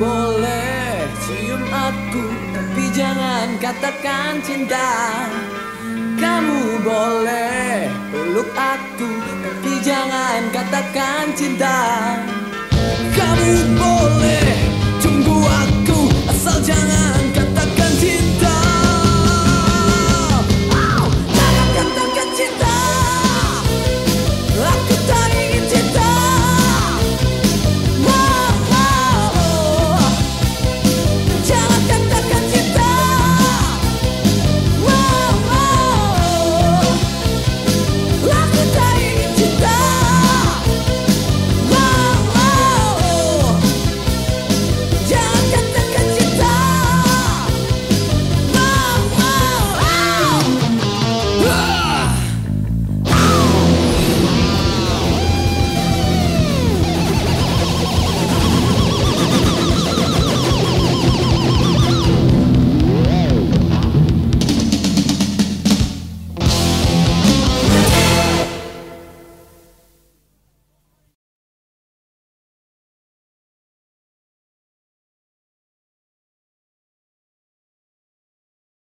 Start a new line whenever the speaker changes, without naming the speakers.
boleh cium aku Tapi jangan katakan cinta. Kamu boleh peluk aku Tapi jangan katakan cinta.